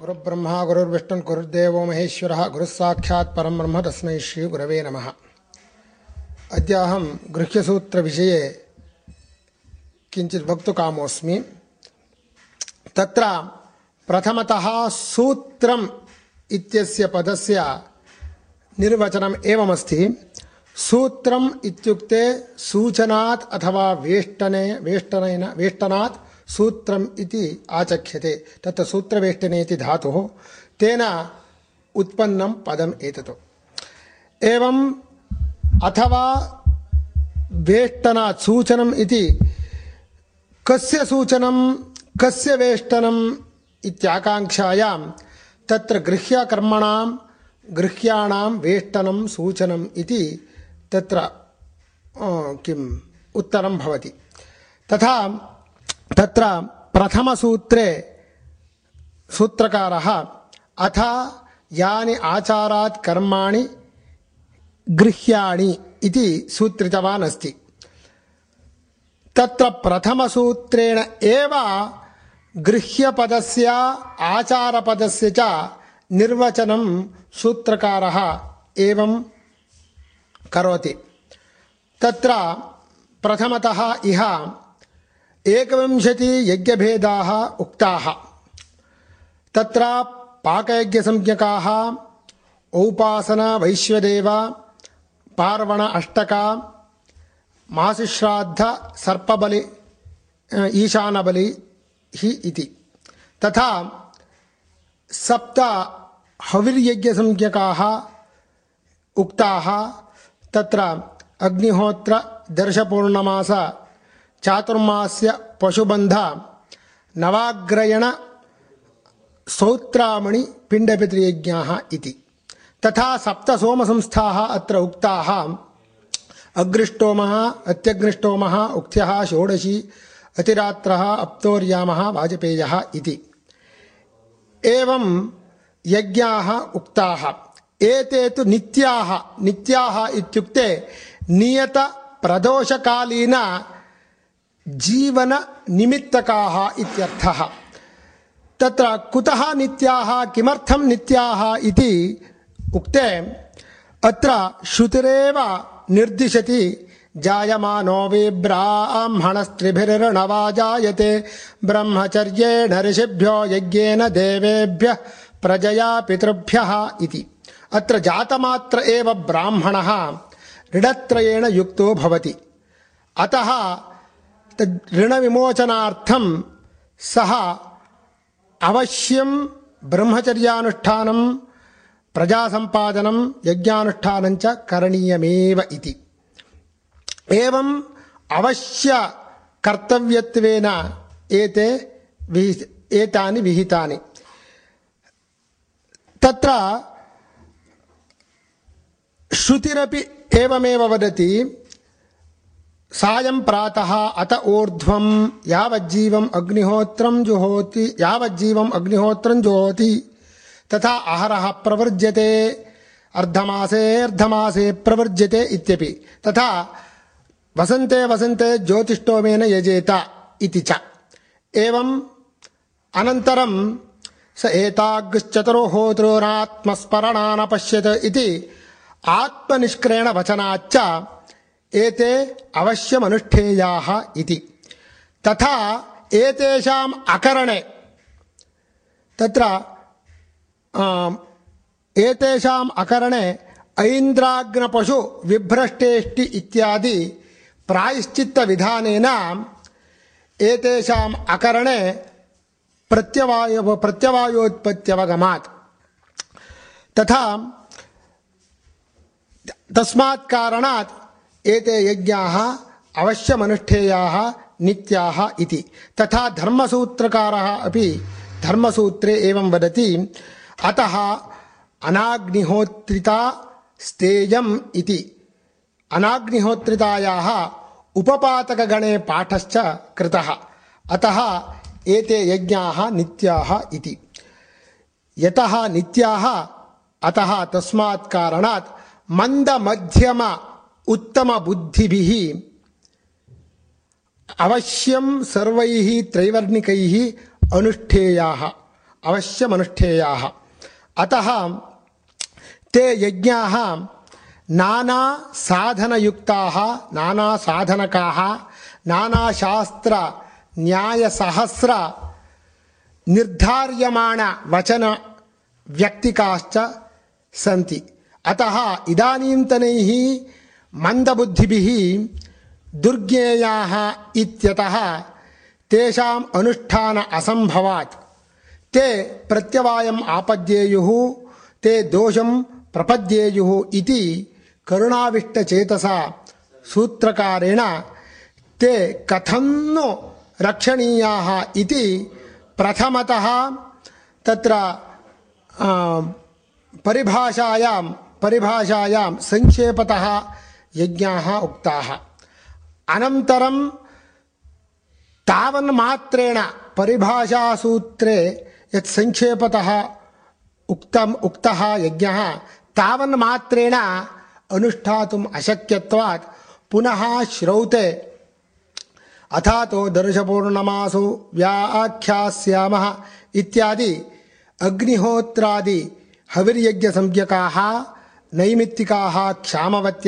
गुरुब्रह्मा गुरुर्विष्णुन् गुरुर्देवो महेश्वरः गुरुः साक्षात् परं ब्रह्म तस्मै श्रीगुरवे नमः। अद्य अहं गृह्यसूत्रविषये किञ्चित् वक्तुकामोऽस्मि। तत्र प्रथमतः सूत्रम् इत्यस्य पदस्य निर्वचनम् एवमस्ति। सूत्रम् इत्युक्ते सूचनात् अथवा वेष्टने, वेष्टनेन, वेष्टनात् सूत्रम् इति आचख्यते तत्र सूत्रवेष्टने इति धातुः। तेन उत्पन्नं पदम् एतत्। एवम् अथवा वेष्टनात् सूचनम् इति कस्य सूचनं कस्य वेष्टनम् इत्याकाङ्क्षायां तत्र गृह्यकर्मणां, गृह्याणां वेष्टनं सूचनम् इति तत्र किम्, उत्तरं भवति। तथा तत्र प्रथमसूत्रे सूत्रकारः अथ यानि आचारात् कर्माणि गृह्याणि इति सूत्रितवान् अस्ति। तत्र प्रथमसूत्रेण एव गृह्यपदस्य आचारपदस्य च निर्वचनं सूत्रकारः एवं करोति। तत्र प्रथमतः इह एकविंशतियज्ञभेदाः उक्ताः। तत्र पाकयज्ञसंज्ञकाः औपासनवैश्वदेव पार्वण अष्टका, मासिश्राद्ध सर्पबलि ईशानबलि हि इति। तथा सप्त हविर्यज्ञसंज्ञकाः उक्ताः। तत्र चातुर्मास्य पशुबन्ध नवाग्रयण सौत्रामणि पिण्डपितृयज्ञाः इति। तथा सप्तसोमसंस्थाः अत्र उक्ताः। अग्रिष्टोमः, अत्यग्निष्टोमः उक्थ्यः षोडशी, अतिरात्रः, अप्तोर्यामः, वाजपेयः इति। एवं यज्ञाः जीवननिमित्तकाः इत्यर्थः। तत्र कुतः नित्याः, किमर्थं नित्याः इति उक्ते अत्र श्रुतिरेव निर्दिशति, जायमानो विब्राह्मणस्त्रिभिर्णवा जायते। ब्रह्मचर्येण ऋषिभ्यो यज्ञेन देवेभ्यः प्रजया पितृभ्यः इति। अत्र जातमात्र एव ब्राह्मणः ऋणत्रयेण युक्तो भवति। अतः ऋणविमोचनार्थं सः अवश्यं ब्रह्मचर्यानुष्ठानं, प्रजासम्पादनं यज्ञानुष्ठानं च करणीयमेव इति। एवम् अवश्य कर्तव्यत्वेन एते एतानि विहितानि। तत्र श्रुतिरपि एवमेव वदति सायं प्रातः अत ऊर्ध्वं यावज्जीवम् अग्निहोत्रं जुहोति, यावज्जीवम् अग्निहोत्रं जुहोति। तथा अहरः प्रवर्ज्यते, अर्धमासे अर्धमासे प्रवर्ज्यते इत्यपि। तथा वसन्ते वसन्ते ज्योतिष्टोमेन यजेत इति च। एवम् अनन्तरं स एताग्श्चतुर्होतॄनात्मस्मरणानपश्यत् इति एते अवश्यमनुष्ठेयाः इति। तथा एतेषाम् अकरणे। तत्र एतेषाम् अकरणे ऐन्द्राग्नपशु विभ्रष्टेष्टि इत्यादि प्रायश्चित्तविधानेन एतेषाम् अकरणे प्रत्यवायो प्रत्यवायोत्पत्त्यवगमात्। तथा तस्मात् कारणात् एते यज्ञाः अवश्यमनुष्ठेयाः नित्याः इति। तथा धर्मसूत्रकारः अपि धर्मसूत्रे एवं वदति अतः अनाग्निहोत्रिता स्तेयम् इति। अनाग्निहोत्रितायाः उपपातकगणे पाठश्च कृतः। अतः एते यज्ञाः नित्याः इति। यतः नित्याः अतः तस्मात् कारणात् मन्दमध्यम उत्तमबुद्धिभिः अवश्यं सर्वैः त्रैवर्णिकैः अनुष्ठेयाः अवश्यमनुष्ठेयाः अतः ते यज्ञाः नाना साधनयुक्ताः, नाना साधनकाः नानाशास्त्र न्यायसहस्र निर्धार्यमाण वचन व्यक्तिकाश्च सन्ति। अतः इदानीन्तनैः मन्दबुद्धिभिः दुर्ज्ञेयाः असम्भवात्। ते प्रत्यवायम् आपद्येयुः, ते दोषं प्रपद्येयुः इति करुणाविष्टचेतसा सूत्रकारेण ते कथं नु रक्षणीयाः इति प्रथमतः तत्र परिभाषायां परिभाषायां संक्षेपतः यज्ञाः उक्ताः। अनन्तरं तावन्मात्रेण परिभाषासूत्रे यत् संक्षेपतः उक्तम्, उक्तः यज्ञः तावन्मात्रेण अनुष्ठातुम् अशक्यत्वात् पुनः श्रौते। अथातो दर्शपूर्णमासु व्याख्यास्यामः इत्यादि अग्निहोत्रादि हविर्यज्ञसंज्ञकाः, नैमित्तिकाः, क्षामवत्या